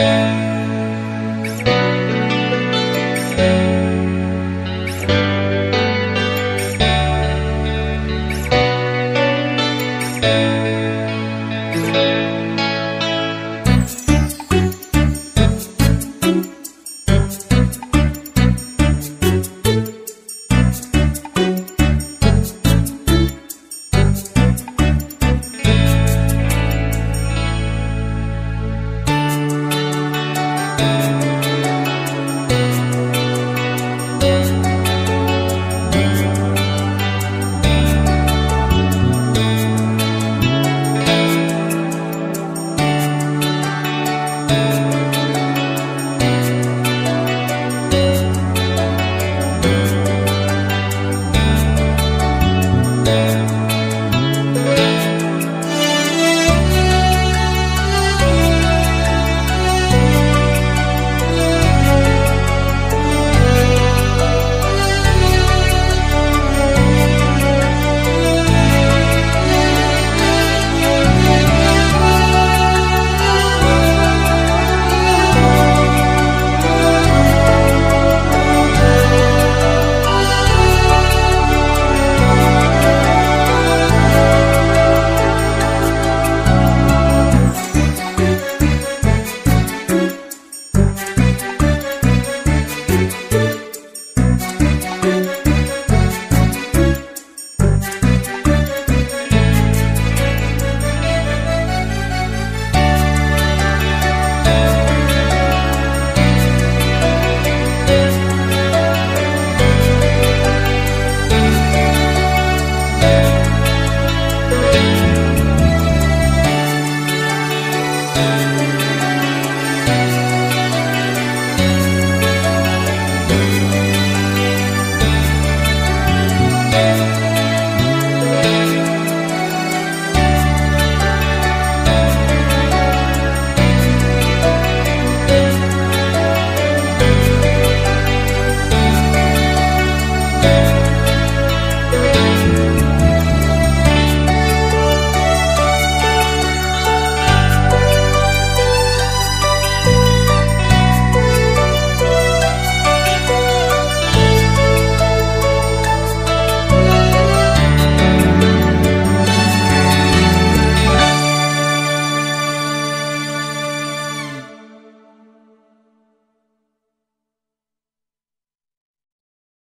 Yeah.